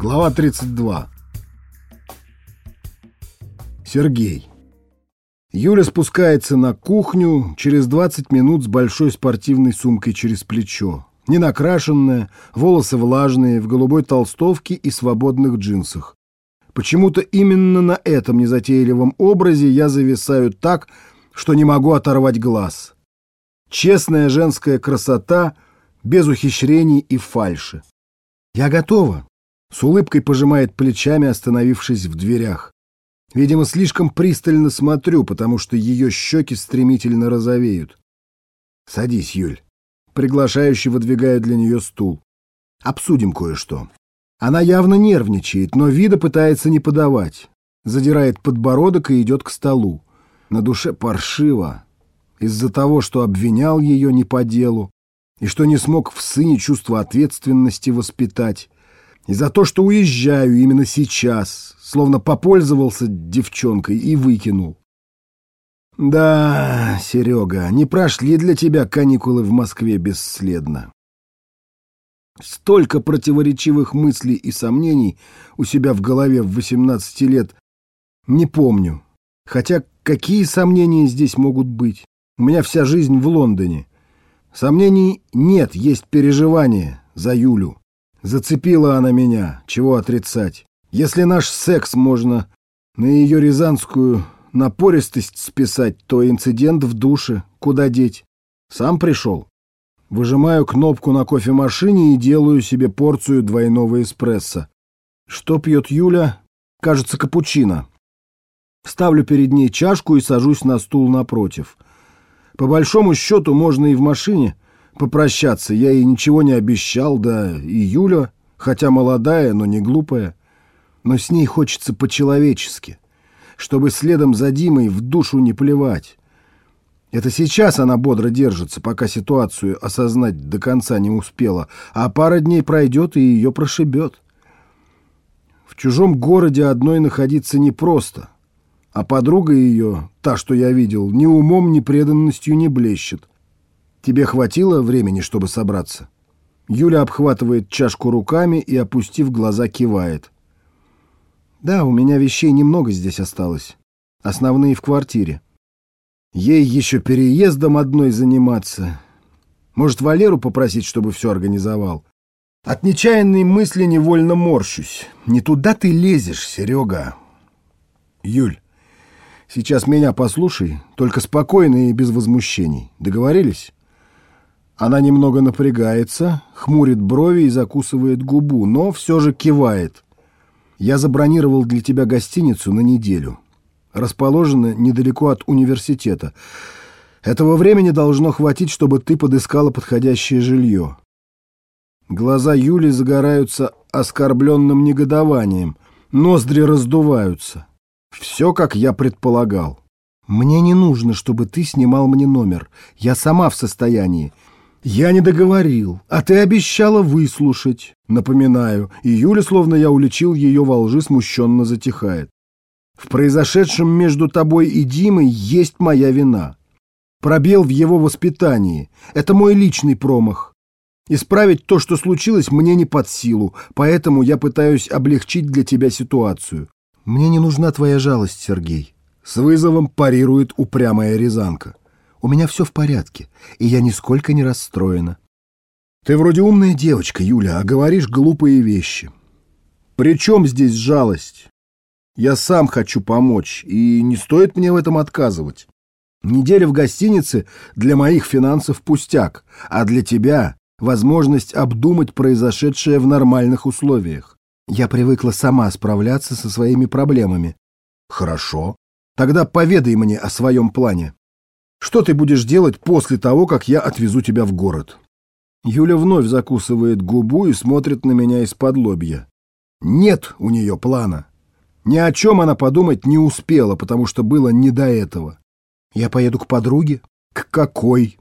Глава 32. Сергей. Юля спускается на кухню через 20 минут с большой спортивной сумкой через плечо. Не накрашенная, волосы влажные, в голубой толстовке и свободных джинсах. Почему-то именно на этом незатейливом образе я зависаю так, что не могу оторвать глаз. Честная женская красота, без ухищрений и фальши. Я готова. С улыбкой пожимает плечами, остановившись в дверях. Видимо, слишком пристально смотрю, потому что ее щеки стремительно розовеют. «Садись, Юль». Приглашающий выдвигаю для нее стул. «Обсудим кое-что». Она явно нервничает, но вида пытается не подавать. Задирает подбородок и идет к столу. На душе паршиво. Из-за того, что обвинял ее не по делу, и что не смог в сыне чувство ответственности воспитать, и за то, что уезжаю именно сейчас, словно попользовался девчонкой и выкинул. Да, Серега, не прошли для тебя каникулы в Москве бесследно. Столько противоречивых мыслей и сомнений у себя в голове в 18 лет не помню. Хотя какие сомнения здесь могут быть? У меня вся жизнь в Лондоне. Сомнений нет, есть переживания за Юлю. Зацепила она меня, чего отрицать. Если наш секс можно на ее рязанскую напористость списать, то инцидент в душе куда деть? Сам пришел. Выжимаю кнопку на кофемашине и делаю себе порцию двойного эспрессо. Что пьет Юля? Кажется, капучино. Ставлю перед ней чашку и сажусь на стул напротив. По большому счету можно и в машине попрощаться. Я ей ничего не обещал, да и Юля, хотя молодая, но не глупая. Но с ней хочется по-человечески, чтобы следом за Димой в душу не плевать. Это сейчас она бодро держится, пока ситуацию осознать до конца не успела, а пара дней пройдет и ее прошибет. В чужом городе одной находиться непросто, а подруга ее, та, что я видел, ни умом, ни преданностью не блещет. Тебе хватило времени, чтобы собраться? Юля обхватывает чашку руками и, опустив глаза, кивает. Да, у меня вещей немного здесь осталось. Основные в квартире. Ей еще переездом одной заниматься. Может, Валеру попросить, чтобы все организовал? От нечаянной мысли невольно морщусь. Не туда ты лезешь, Серега. Юль, сейчас меня послушай, только спокойно и без возмущений. Договорились? Она немного напрягается, хмурит брови и закусывает губу, но все же кивает. Я забронировал для тебя гостиницу на неделю расположена недалеко от университета. Этого времени должно хватить, чтобы ты подыскала подходящее жилье. Глаза Юли загораются оскорбленным негодованием, ноздри раздуваются. Все, как я предполагал. Мне не нужно, чтобы ты снимал мне номер. Я сама в состоянии. Я не договорил, а ты обещала выслушать. Напоминаю, и Юля, словно я уличил ее во лжи, смущенно затихает. В произошедшем между тобой и Димой есть моя вина. Пробел в его воспитании. Это мой личный промах. Исправить то, что случилось, мне не под силу, поэтому я пытаюсь облегчить для тебя ситуацию. Мне не нужна твоя жалость, Сергей. С вызовом парирует упрямая Рязанка. У меня все в порядке, и я нисколько не расстроена. Ты вроде умная девочка, Юля, а говоришь глупые вещи. При чем здесь жалость? Я сам хочу помочь, и не стоит мне в этом отказывать. Неделя в гостинице для моих финансов пустяк, а для тебя — возможность обдумать произошедшее в нормальных условиях. Я привыкла сама справляться со своими проблемами. Хорошо. Тогда поведай мне о своем плане. Что ты будешь делать после того, как я отвезу тебя в город? Юля вновь закусывает губу и смотрит на меня из-под лобья. Нет у нее плана. Ни о чем она подумать не успела, потому что было не до этого. Я поеду к подруге? К какой?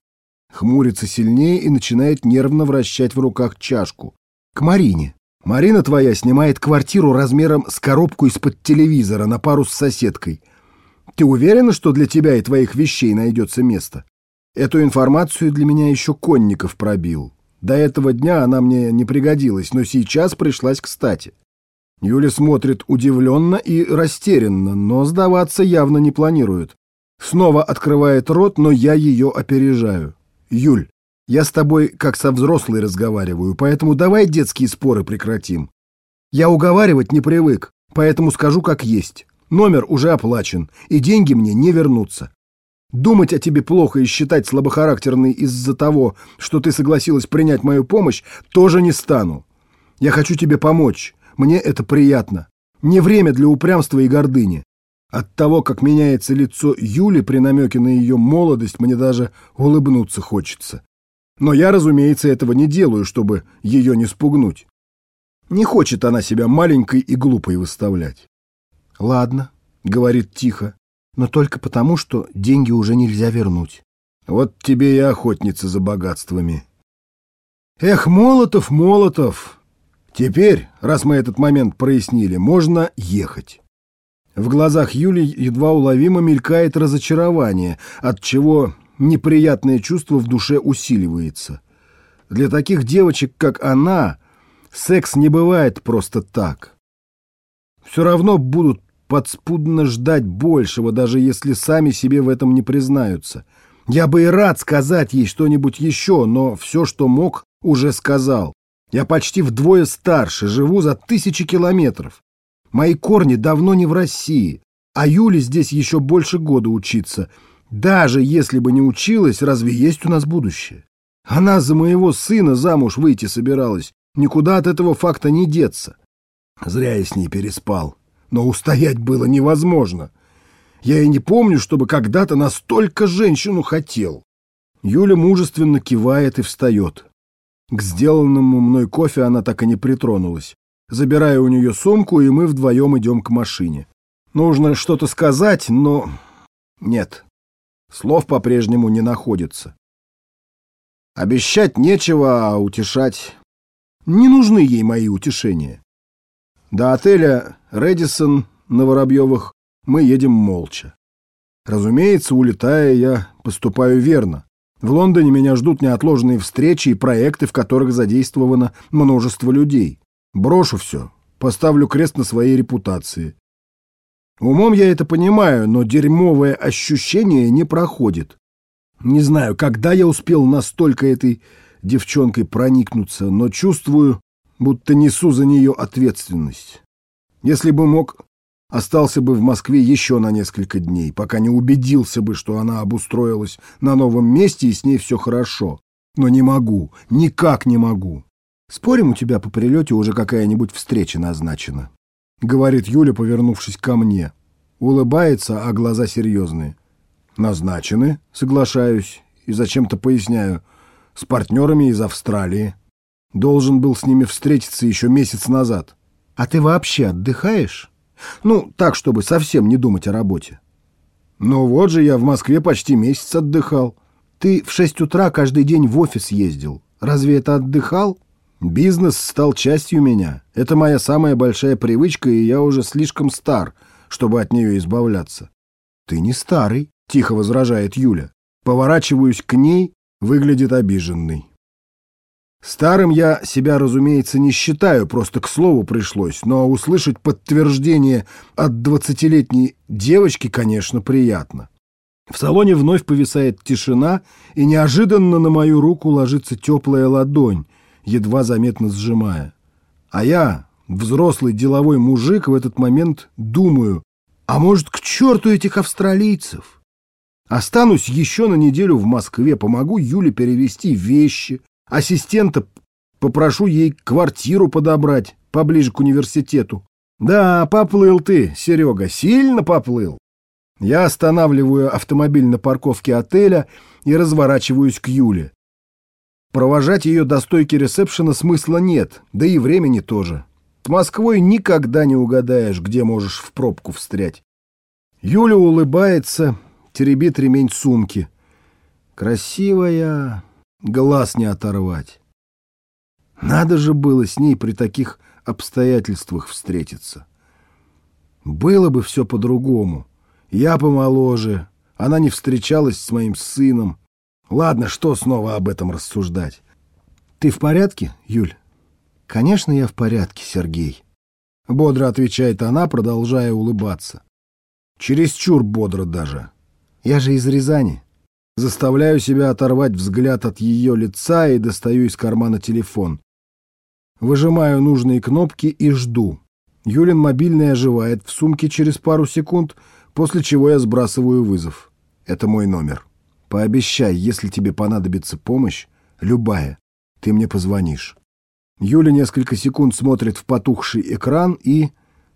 Хмурится сильнее и начинает нервно вращать в руках чашку. К Марине. Марина твоя снимает квартиру размером с коробку из-под телевизора на пару с соседкой. Ты уверена, что для тебя и твоих вещей найдется место? Эту информацию для меня еще Конников пробил. До этого дня она мне не пригодилась, но сейчас пришлась кстати. Юля смотрит удивленно и растерянно, но сдаваться явно не планирует. Снова открывает рот, но я ее опережаю. «Юль, я с тобой как со взрослой разговариваю, поэтому давай детские споры прекратим. Я уговаривать не привык, поэтому скажу как есть. Номер уже оплачен, и деньги мне не вернутся. Думать о тебе плохо и считать слабохарактерной из-за того, что ты согласилась принять мою помощь, тоже не стану. Я хочу тебе помочь, мне это приятно. Не время для упрямства и гордыни. От того, как меняется лицо Юли при намеке на ее молодость, мне даже улыбнуться хочется. Но я, разумеется, этого не делаю, чтобы ее не спугнуть. Не хочет она себя маленькой и глупой выставлять. «Ладно», — говорит тихо, — «но только потому, что деньги уже нельзя вернуть». Вот тебе и охотница за богатствами. Эх, Молотов, Молотов! Теперь, раз мы этот момент прояснили, можно ехать. В глазах Юли едва уловимо мелькает разочарование, от чего неприятное чувство в душе усиливается. Для таких девочек, как она, секс не бывает просто так. Все равно будут подспудно ждать большего, даже если сами себе в этом не признаются. Я бы и рад сказать ей что-нибудь еще, но все, что мог, уже сказал. Я почти вдвое старше, живу за тысячи километров. Мои корни давно не в России, а Юле здесь еще больше года учиться. Даже если бы не училась, разве есть у нас будущее? Она за моего сына замуж выйти собиралась. Никуда от этого факта не деться. Зря я с ней переспал. Но устоять было невозможно. Я и не помню, чтобы когда-то настолько женщину хотел. Юля мужественно кивает и встает. К сделанному мной кофе она так и не притронулась. Забираю у нее сумку, и мы вдвоем идем к машине. Нужно что-то сказать, но... Нет. Слов по-прежнему не находится. Обещать нечего, а утешать... Не нужны ей мои утешения. До отеля «Редисон» на Воробьевых мы едем молча. Разумеется, улетая, я поступаю верно. В Лондоне меня ждут неотложные встречи и проекты, в которых задействовано множество людей. Брошу все, поставлю крест на своей репутации. Умом я это понимаю, но дерьмовое ощущение не проходит. Не знаю, когда я успел настолько этой девчонкой проникнуться, но чувствую, будто несу за нее ответственность. Если бы мог, остался бы в Москве еще на несколько дней, пока не убедился бы, что она обустроилась на новом месте и с ней все хорошо. Но не могу, никак не могу. Спорим, у тебя по прилете уже какая-нибудь встреча назначена?» — говорит Юля, повернувшись ко мне. Улыбается, а глаза серьезные. «Назначены, соглашаюсь, и зачем-то поясняю. С партнерами из Австралии. Должен был с ними встретиться еще месяц назад. А ты вообще отдыхаешь? Ну, так, чтобы совсем не думать о работе». «Ну вот же я в Москве почти месяц отдыхал. Ты в шесть утра каждый день в офис ездил. Разве это отдыхал?» Бизнес стал частью меня. Это моя самая большая привычка, и я уже слишком стар, чтобы от нее избавляться. Ты не старый, тихо возражает Юля. Поворачиваюсь к ней, выглядит обиженный. Старым я себя, разумеется, не считаю, просто к слову пришлось, но услышать подтверждение от двадцатилетней девочки, конечно, приятно. В салоне вновь повисает тишина, и неожиданно на мою руку ложится теплая ладонь, едва заметно сжимая. А я, взрослый деловой мужик, в этот момент думаю, а может, к черту этих австралийцев? Останусь еще на неделю в Москве, помогу Юле перевести вещи, ассистента попрошу ей квартиру подобрать поближе к университету. Да, поплыл ты, Серега, сильно поплыл. Я останавливаю автомобиль на парковке отеля и разворачиваюсь к Юле. Провожать ее до стойки ресепшена смысла нет, да и времени тоже. С Москвой никогда не угадаешь, где можешь в пробку встрять. Юля улыбается, теребит ремень сумки. Красивая, глаз не оторвать. Надо же было с ней при таких обстоятельствах встретиться. Было бы все по-другому. Я помоложе, она не встречалась с моим сыном, Ладно, что снова об этом рассуждать? Ты в порядке, Юль? Конечно, я в порядке, Сергей. Бодро отвечает она, продолжая улыбаться. Чересчур бодро даже. Я же из Рязани. Заставляю себя оторвать взгляд от ее лица и достаю из кармана телефон. Выжимаю нужные кнопки и жду. Юлин мобильный оживает в сумке через пару секунд, после чего я сбрасываю вызов. Это мой номер. Пообещай, если тебе понадобится помощь, любая, ты мне позвонишь. Юля несколько секунд смотрит в потухший экран и,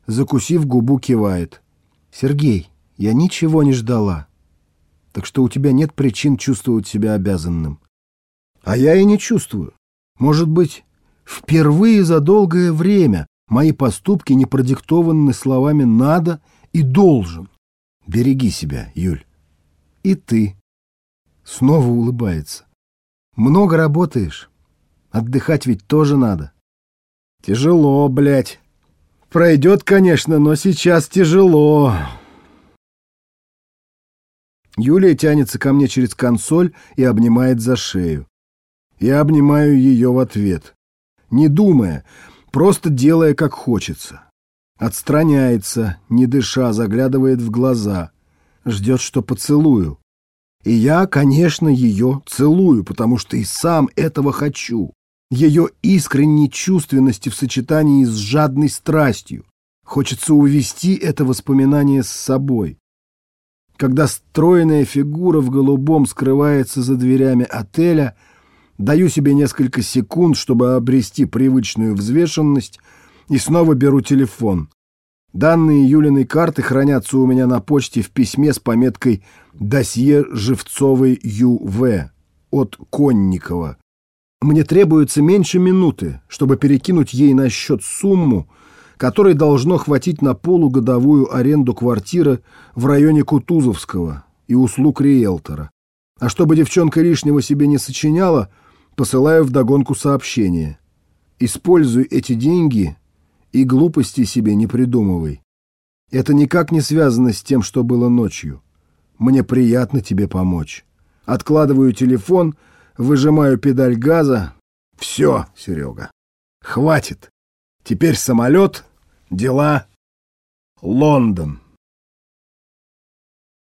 закусив губу, кивает. «Сергей, я ничего не ждала, так что у тебя нет причин чувствовать себя обязанным». «А я и не чувствую. Может быть, впервые за долгое время мои поступки не продиктованы словами «надо» и «должен». Береги себя, Юль. И ты. Снова улыбается. Много работаешь. Отдыхать ведь тоже надо. Тяжело, блядь. Пройдет, конечно, но сейчас тяжело. Юлия тянется ко мне через консоль и обнимает за шею. Я обнимаю ее в ответ. Не думая, просто делая, как хочется. Отстраняется, не дыша, заглядывает в глаза. Ждет, что поцелую. И я, конечно, ее целую, потому что и сам этого хочу. Ее искренней чувственности в сочетании с жадной страстью. Хочется увести это воспоминание с собой. Когда стройная фигура в голубом скрывается за дверями отеля, даю себе несколько секунд, чтобы обрести привычную взвешенность, и снова беру телефон. Данные Юлиной карты хранятся у меня на почте в письме с пометкой «Досье Живцовой Ю.В. от Конникова». Мне требуется меньше минуты, чтобы перекинуть ей на счет сумму, которой должно хватить на полугодовую аренду квартиры в районе Кутузовского и услуг риэлтора. А чтобы девчонка лишнего себе не сочиняла, посылаю вдогонку сообщение. Используй эти деньги и глупости себе не придумывай. Это никак не связано с тем, что было ночью. Мне приятно тебе помочь. Откладываю телефон, выжимаю педаль газа. Все, Серега, хватит. Теперь самолет, дела, Лондон.